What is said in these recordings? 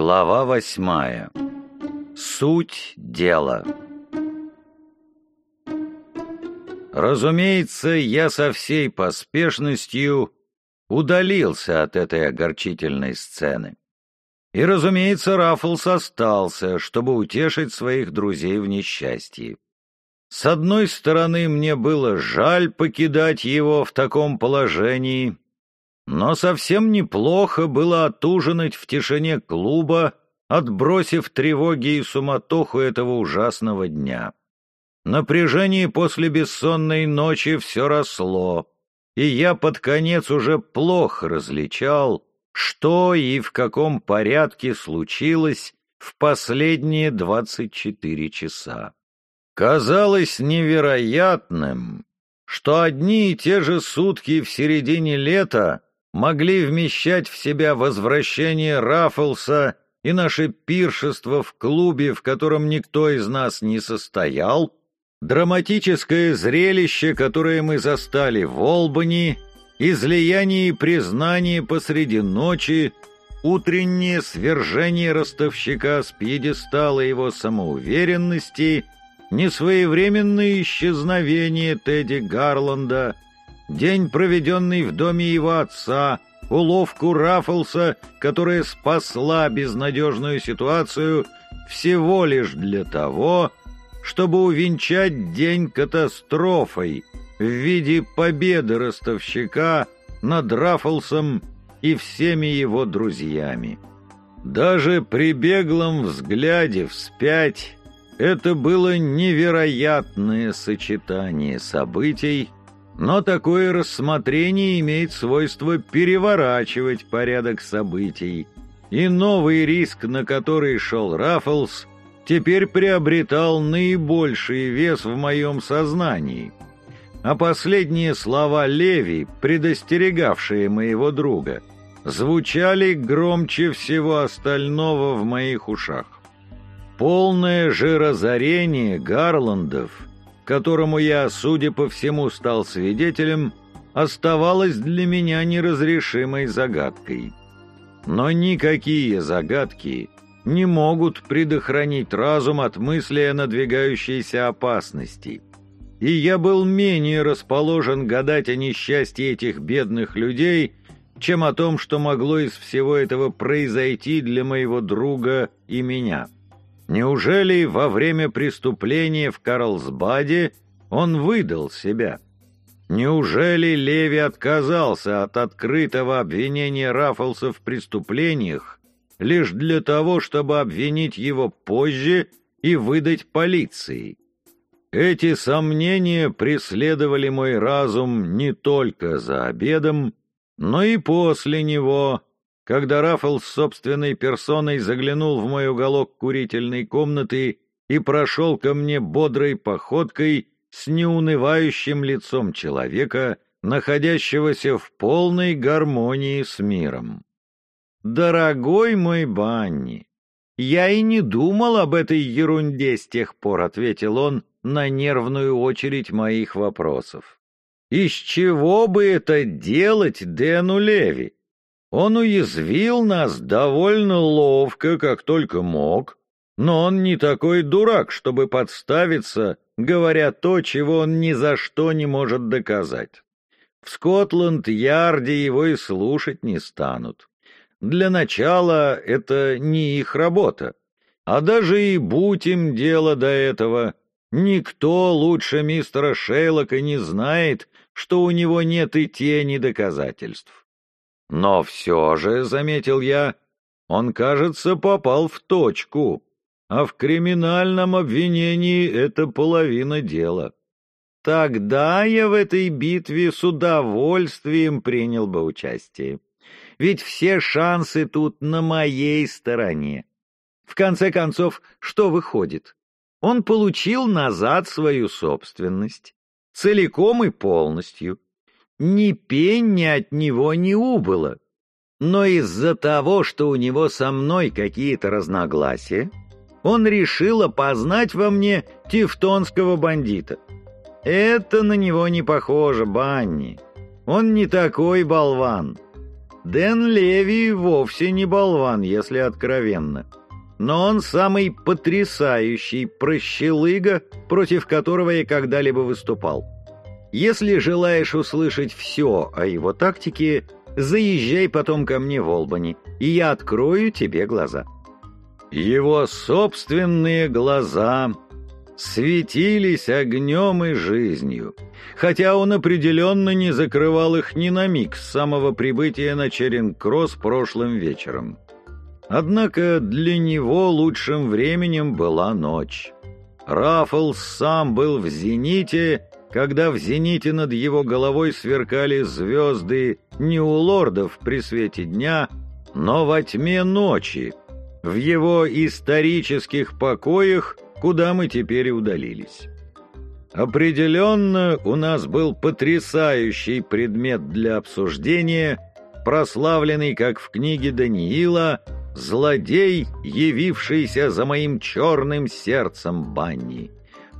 Глава восьмая. Суть дела. Разумеется, я со всей поспешностью удалился от этой огорчительной сцены. И, разумеется, Раффлс остался, чтобы утешить своих друзей в несчастье. С одной стороны, мне было жаль покидать его в таком положении, но совсем неплохо было отужинать в тишине клуба, отбросив тревоги и суматоху этого ужасного дня. Напряжение после бессонной ночи все росло, и я под конец уже плохо различал, что и в каком порядке случилось в последние двадцать четыре часа. Казалось невероятным, что одни и те же сутки в середине лета могли вмещать в себя возвращение Раффлса и наше пиршество в клубе, в котором никто из нас не состоял, драматическое зрелище, которое мы застали в Олбани, излияние и признание посреди ночи, утреннее свержение ростовщика с пьедестала его самоуверенности — несвоевременное исчезновение Тедди Гарланда, день, проведенный в доме его отца, уловку Раффлса, которая спасла безнадежную ситуацию всего лишь для того, чтобы увенчать день катастрофой в виде победы ростовщика над Раффлсом и всеми его друзьями. Даже при беглом взгляде вспять это было невероятное сочетание событий, но такое рассмотрение имеет свойство переворачивать порядок событий, и новый риск, на который шел Раффлс, теперь приобретал наибольший вес в моем сознании. А последние слова Леви, предостерегавшие моего друга, звучали громче всего остального в моих ушах. Полное же разорение Гарландов, которому я, судя по всему, стал свидетелем, оставалось для меня неразрешимой загадкой. Но никакие загадки не могут предохранить разум от мысли о надвигающейся опасности. И я был менее расположен гадать о несчастье этих бедных людей, чем о том, что могло из всего этого произойти для моего друга и меня. Неужели во время преступления в Карлсбаде он выдал себя? Неужели Леви отказался от открытого обвинения Раффлса в преступлениях лишь для того, чтобы обвинить его позже и выдать полиции? Эти сомнения преследовали мой разум не только за обедом, но и после него, когда Раффл с собственной персоной заглянул в мой уголок курительной комнаты и прошел ко мне бодрой походкой с неунывающим лицом человека, находящегося в полной гармонии с миром. «Дорогой мой Банни, я и не думал об этой ерунде с тех пор», — ответил он на нервную очередь моих вопросов. «Из чего бы это делать Дэну Леви? Он уязвил нас довольно ловко, как только мог, но он не такой дурак, чтобы подставиться, говоря то, чего он ни за что не может доказать. В Скотланд-Ярде его и слушать не станут. Для начала это не их работа. А даже и будь им дело до этого, никто лучше мистера Шейлока не знает, что у него нет и тени доказательств. Но все же, — заметил я, — он, кажется, попал в точку, а в криминальном обвинении это половина дела. Тогда я в этой битве с удовольствием принял бы участие. Ведь все шансы тут на моей стороне. В конце концов, что выходит? Он получил назад свою собственность, целиком и полностью, ни пенни от него не убыло. Но из-за того, что у него со мной какие-то разногласия, он решил опознать во мне тевтонского бандита. Это на него не похоже, Банни. Он не такой болван. Дэн Леви вовсе не болван, если откровенно. Но он самый потрясающий прощелыга, против которого я когда-либо выступал. Если желаешь услышать все о его тактике, заезжай потом ко мне в Олбани, и я открою тебе глаза. Его собственные глаза светились огнем и жизнью, хотя он определенно не закрывал их ни на миг с самого прибытия на Черинг-Кросс прошлым вечером. Однако для него лучшим временем была ночь. Раффлс сам был в зените, когда в зените над его головой сверкали звезды не у лордов при свете дня, но во тьме ночи, в его исторических покоях, куда мы теперь удалились. Определенно, у нас был потрясающий предмет для обсуждения, прославленный, как в книге Даниила, «Злодей, явившийся за моим черным сердцем Банни»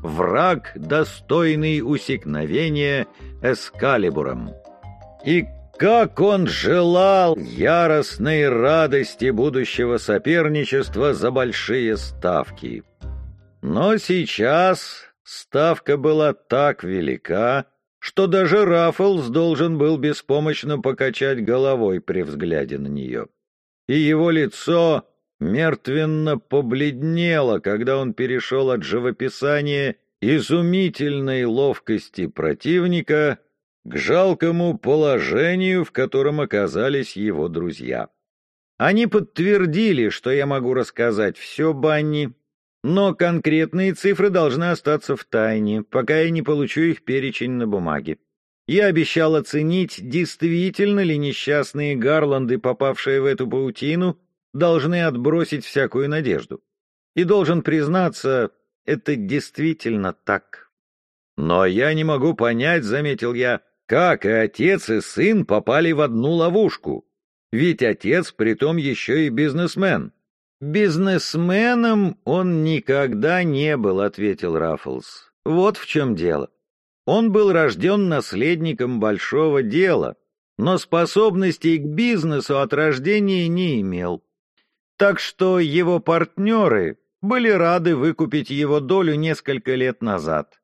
враг, достойный усекновения Эскалибуром. И как он желал яростной радости будущего соперничества за большие ставки. Но сейчас ставка была так велика, что даже Раффлс должен был беспомощно покачать головой при взгляде на нее. И его лицо мертвенно побледнело, когда он перешел от живописания изумительной ловкости противника к жалкому положению, в котором оказались его друзья. Они подтвердили, что я могу рассказать все Банни, но конкретные цифры должны остаться в тайне, пока я не получу их перечень на бумаге. Я обещал оценить, действительно ли несчастные Гарланды, попавшие в эту паутину, должны отбросить всякую надежду. И должен признаться, это действительно так. Но я не могу понять, заметил я, как и отец, и сын попали в одну ловушку. Ведь отец притом еще и бизнесмен. «Бизнесменом он никогда не был», — ответил Раффлс. «Вот в чем дело. Он был рожден наследником большого дела, но способностей к бизнесу от рождения не имел. Так что его партнеры были рады выкупить его долю несколько лет назад.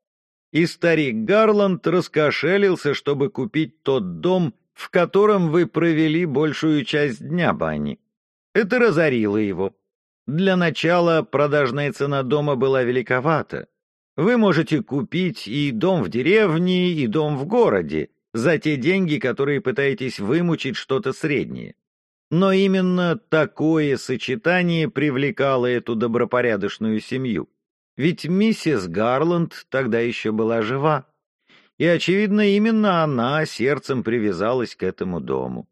И старик Гарланд раскошелился, чтобы купить тот дом, в котором вы провели большую часть дня, Банни. Это разорило его. Для начала продажная цена дома была великовата. Вы можете купить и дом в деревне, и дом в городе за те деньги, которые пытаетесь вымучить что-то среднее. Но именно такое сочетание привлекало эту добропорядочную семью. Ведь миссис Гарланд тогда еще была жива. И, очевидно, именно она сердцем привязалась к этому дому.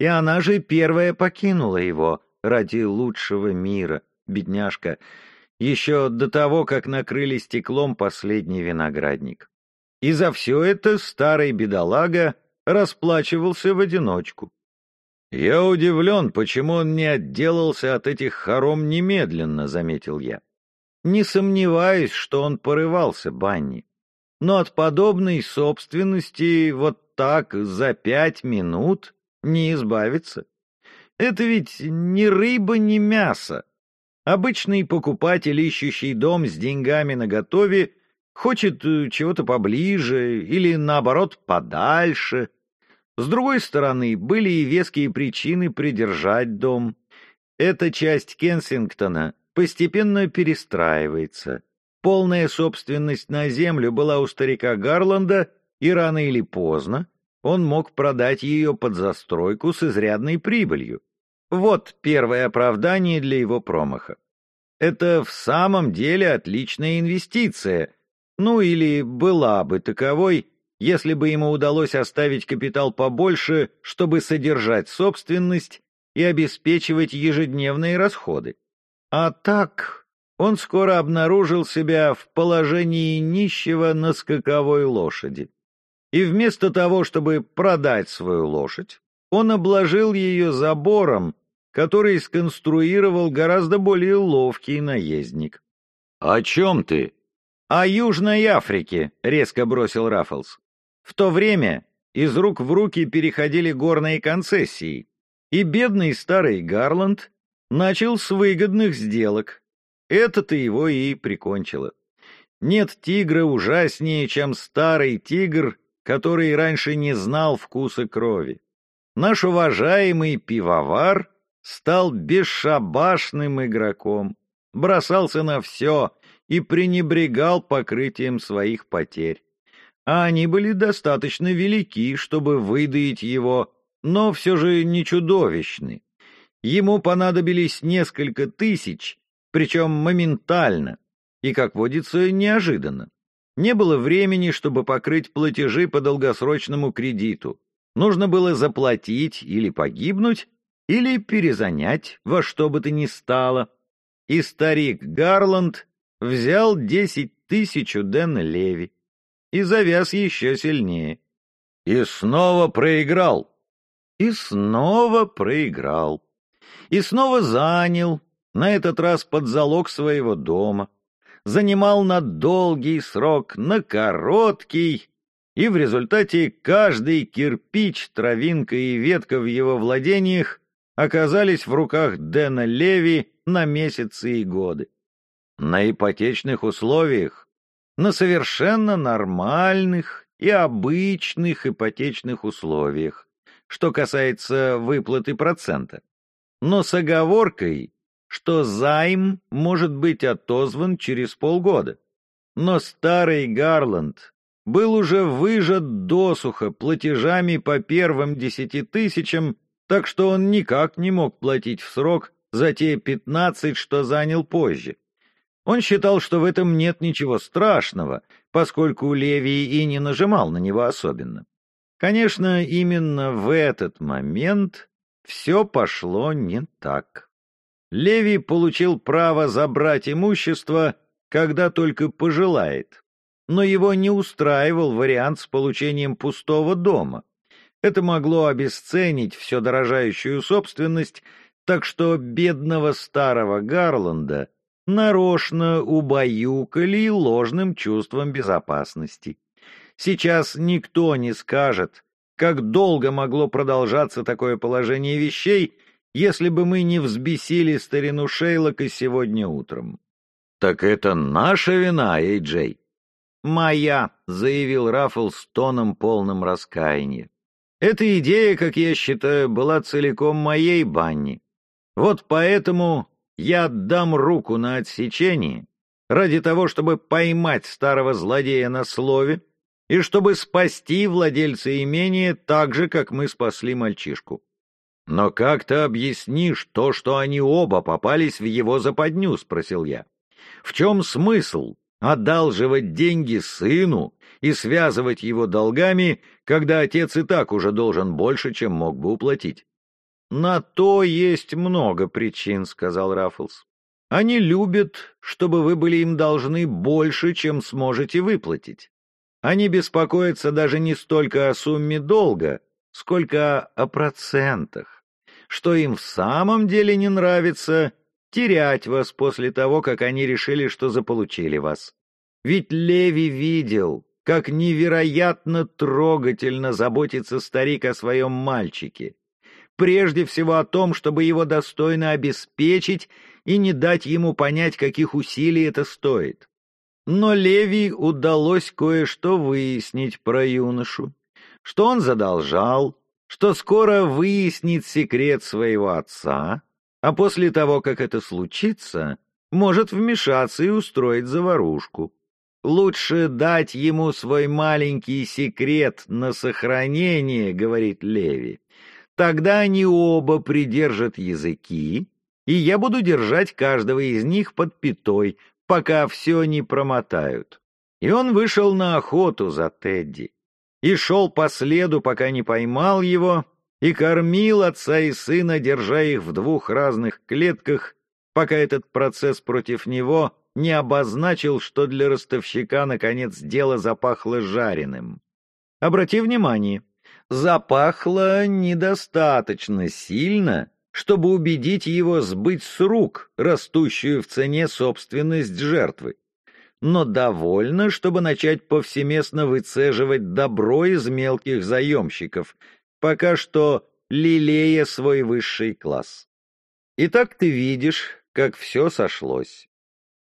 И она же первая покинула его ради лучшего мира, бедняжка, еще до того, как накрыли стеклом последний виноградник. И за все это старый бедолага расплачивался в одиночку. «Я удивлен, почему он не отделался от этих хором немедленно», — заметил я. «Не сомневаюсь, что он порывался, Банни. Но от подобной собственности вот так за пять минут не избавиться. Это ведь ни рыба, ни мясо. Обычный покупатель, ищущий дом с деньгами наготове, хочет э, чего-то поближе или, наоборот, подальше — с другой стороны, были и веские причины придержать дом. Эта часть Кенсингтона постепенно перестраивается. Полная собственность на землю была у старика Гарланда, и рано или поздно он мог продать ее под застройку с изрядной прибылью. Вот первое оправдание для его промаха. Это в самом деле отличная инвестиция, ну или была бы таковой, если бы ему удалось оставить капитал побольше, чтобы содержать собственность и обеспечивать ежедневные расходы. А так он скоро обнаружил себя в положении нищего на скаковой лошади. И вместо того, чтобы продать свою лошадь, он обложил ее забором, который сконструировал гораздо более ловкий наездник. — О чем ты? — О Южной Африке, — резко бросил Раффлс. В то время из рук в руки переходили горные концессии, И бедный старый Гарланд начал с выгодных сделок. Это-то его и прикончило. Нет тигра ужаснее, чем старый тигр, который раньше не знал вкуса крови. Наш уважаемый пивовар стал бесшабашным игроком, бросался на все и пренебрегал покрытием своих потерь. А они были достаточно велики, чтобы выдаить его, но все же не чудовищны. Ему понадобились несколько тысяч, причем моментально, и, как водится, неожиданно. Не было времени, чтобы покрыть платежи по долгосрочному кредиту. Нужно было заплатить или погибнуть, или перезанять во что бы то ни стало. И старик Гарланд взял десять тысяч у Дэна Леви и завяз еще сильнее. И снова проиграл. И снова проиграл. И снова занял, на этот раз под залог своего дома. Занимал на долгий срок, на короткий, и в результате каждый кирпич, травинка и ветка в его владениях оказались в руках Дэна Леви на месяцы и годы. На ипотечных условиях, на совершенно нормальных и обычных ипотечных условиях, что касается выплаты процента. Но с оговоркой, что займ может быть отозван через полгода. Но старый Гарланд был уже выжат досуха платежами по первым десяти тысячам так что он никак не мог платить в срок за те пятнадцать, что занял позже. Он считал, что в этом нет ничего страшного, поскольку Левий и не нажимал на него особенно. Конечно, именно в этот момент все пошло не так. Левий получил право забрать имущество, когда только пожелает, но его не устраивал вариант с получением пустого дома. Это могло обесценить всю дорожающую собственность, так что бедного старого Гарланда нарочно убаюкали ложным чувством безопасности. Сейчас никто не скажет, как долго могло продолжаться такое положение вещей, если бы мы не взбесили старину Шейлока сегодня утром. «Так это наша вина, Эй-Джей?» «Моя», — заявил Раффл с тоном полным раскаяния. Эта идея, как я считаю, была целиком моей банни. Вот поэтому я отдам руку на отсечение ради того, чтобы поймать старого злодея на слове и чтобы спасти владельца имения так же, как мы спасли мальчишку. «Но как ты объяснишь то, что они оба попались в его западню?» — спросил я. «В чем смысл одалживать деньги сыну и связывать его долгами, когда отец и так уже должен больше, чем мог бы уплатить. «На то есть много причин», — сказал Раффлс. «Они любят, чтобы вы были им должны больше, чем сможете выплатить. Они беспокоятся даже не столько о сумме долга, сколько о процентах. Что им в самом деле не нравится — терять вас после того, как они решили, что заполучили вас. Ведь Леви видел, как невероятно трогательно заботится старик о своем мальчике. Прежде всего о том, чтобы его достойно обеспечить и не дать ему понять, каких усилий это стоит. Но Леви удалось кое-что выяснить про юношу, что он задолжал, что скоро выяснит секрет своего отца, а после того, как это случится, может вмешаться и устроить заварушку. Лучше дать ему свой маленький секрет на сохранение, говорит Леви. Тогда они оба придержат языки, и я буду держать каждого из них под пятой, пока все не промотают. И он вышел на охоту за Тедди. И шел по следу, пока не поймал его, и кормил отца и сына, держа их в двух разных клетках, пока этот процесс против него не обозначил, что для ростовщика, наконец, дело запахло жареным. Обрати внимание, запахло недостаточно сильно, чтобы убедить его сбыть с рук растущую в цене собственность жертвы, но довольно, чтобы начать повсеместно выцеживать добро из мелких заемщиков, пока что лелея свой высший класс. Итак, ты видишь, как все сошлось.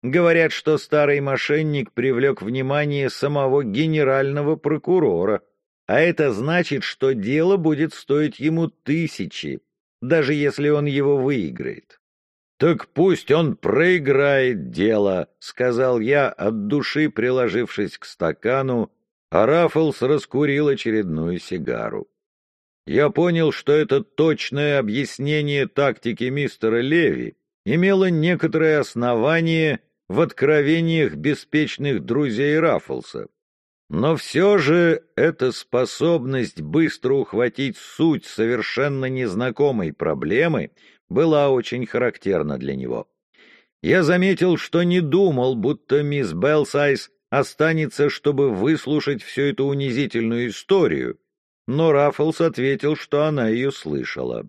Говорят, что старый мошенник привлек внимание самого генерального прокурора, а это значит, что дело будет стоить ему тысячи, даже если он его выиграет. «Так пусть он проиграет дело», — сказал я, от души приложившись к стакану, а Раффлс раскурил очередную сигару. Я понял, что это точное объяснение тактики мистера Леви имело некоторое основание в откровениях беспечных друзей Раффлса. Но все же эта способность быстро ухватить суть совершенно незнакомой проблемы была очень характерна для него. Я заметил, что не думал, будто мисс Белсайз останется, чтобы выслушать всю эту унизительную историю, но Раффлс ответил, что она ее слышала.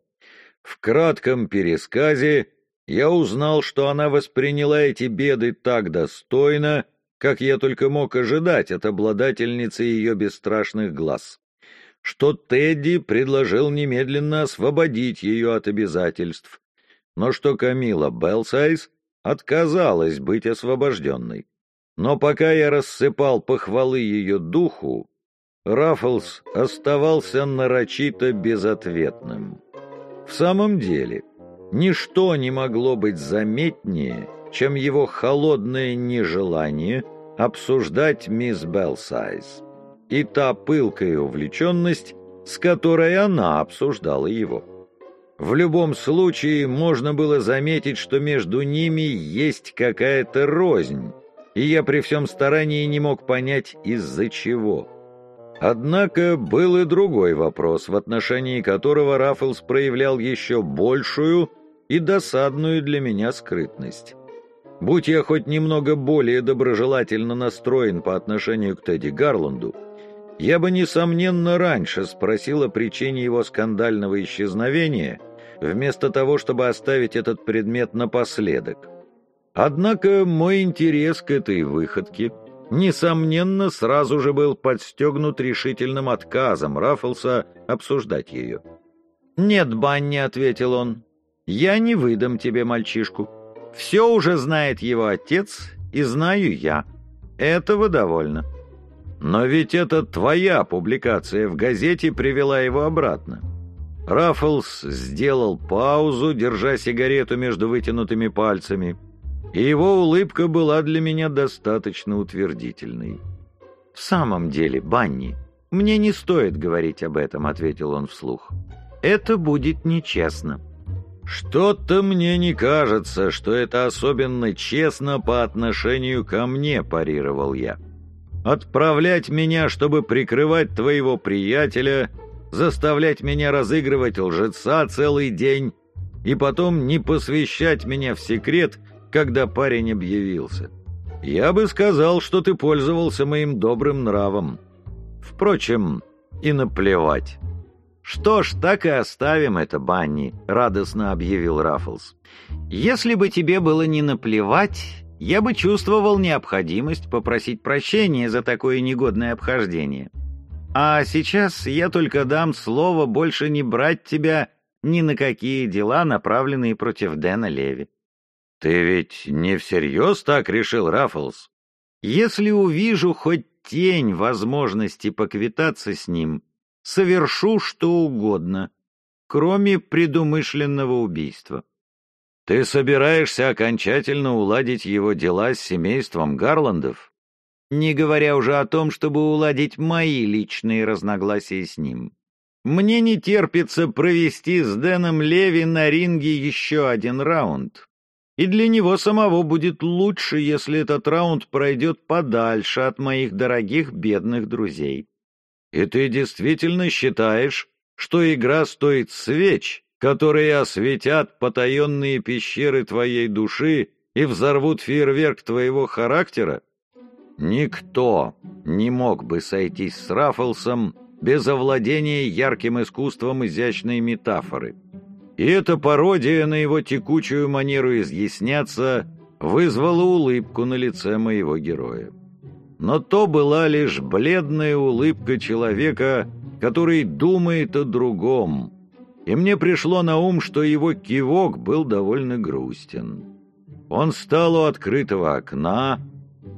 В кратком пересказе я узнал, что она восприняла эти беды так достойно, как я только мог ожидать от обладательницы ее бесстрашных глаз, что Тедди предложил немедленно освободить ее от обязательств, но что Камила Белсайз отказалась быть освобожденной. Но пока я рассыпал похвалы ее духу, Раффлс оставался нарочито безответным. В самом деле, ничто не могло быть заметнее, чем его холодное нежелание обсуждать мисс Белсайз и та пылкая увлеченность, с которой она обсуждала его. В любом случае можно было заметить, что между ними есть какая-то рознь, и я при всем старании не мог понять, из-за чего. Однако был и другой вопрос, в отношении которого Раффлс проявлял еще большую и досадную для меня скрытность. Будь я хоть немного более доброжелательно настроен по отношению к Тедди Гарланду, я бы, несомненно, раньше спросил о причине его скандального исчезновения, вместо того, чтобы оставить этот предмет напоследок. Однако мой интерес к этой выходке, несомненно, сразу же был подстегнут решительным отказом Раффлса обсуждать ее. «Нет, Банни», — ответил он, — «я не выдам тебе мальчишку». Все уже знает его отец, и знаю я. Этого довольно. Но ведь это твоя публикация в газете привела его обратно. Раффлс сделал паузу, держа сигарету между вытянутыми пальцами, и его улыбка была для меня достаточно утвердительной. «В самом деле, Банни, мне не стоит говорить об этом», — ответил он вслух. «Это будет нечестно». «Что-то мне не кажется, что это особенно честно по отношению ко мне», — парировал я. «Отправлять меня, чтобы прикрывать твоего приятеля, заставлять меня разыгрывать лжеца целый день и потом не посвящать меня в секрет, когда парень объявился. Я бы сказал, что ты пользовался моим добрым нравом. Впрочем, и наплевать». «Что ж, так и оставим это, Банни», — радостно объявил Раффлс. «Если бы тебе было не наплевать, я бы чувствовал необходимость попросить прощения за такое негодное обхождение. А сейчас я только дам слово больше не брать тебя ни на какие дела, направленные против Дэна Леви». «Ты ведь не всерьез так решил, Раффлс?» «Если увижу хоть тень возможности поквитаться с ним, совершу что угодно, кроме предумышленного убийства. Ты собираешься окончательно уладить его дела с семейством Гарландов? Не говоря уже о том, чтобы уладить мои личные разногласия с ним. Мне не терпится провести с Дэном Леви на ринге еще один раунд. И для него самого будет лучше, если этот раунд пройдет подальше от моих дорогих бедных друзей. И ты действительно считаешь, что игра стоит свеч, которые осветят потаенные пещеры твоей души и взорвут фейерверк твоего характера? Никто не мог бы сойтись с Раффлсом без овладения ярким искусством изящной метафоры. И эта пародия на его текучую манеру изъясняться вызвала улыбку на лице моего героя но то была лишь бледная улыбка человека, который думает о другом, и мне пришло на ум, что его кивок был довольно грустен. Он стал у открытого окна,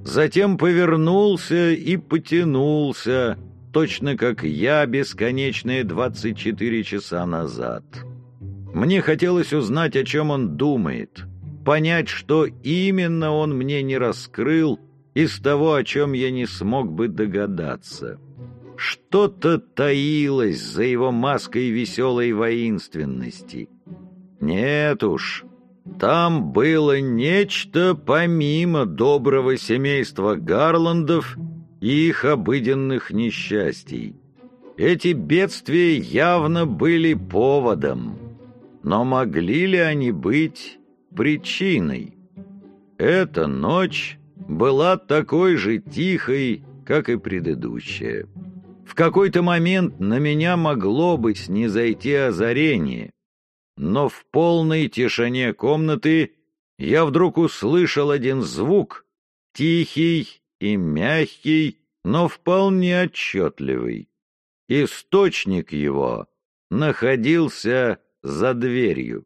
затем повернулся и потянулся, точно как я бесконечные 24 часа назад. Мне хотелось узнать, о чем он думает, понять, что именно он мне не раскрыл из того, о чем я не смог бы догадаться. Что-то таилось за его маской веселой воинственности. Нет уж, там было нечто помимо доброго семейства Гарландов и их обыденных несчастий. Эти бедствия явно были поводом, но могли ли они быть причиной? Эта ночь была такой же тихой, как и предыдущая. В какой-то момент на меня могло бы снизойти озарение, но в полной тишине комнаты я вдруг услышал один звук, тихий и мягкий, но вполне отчетливый. Источник его находился за дверью.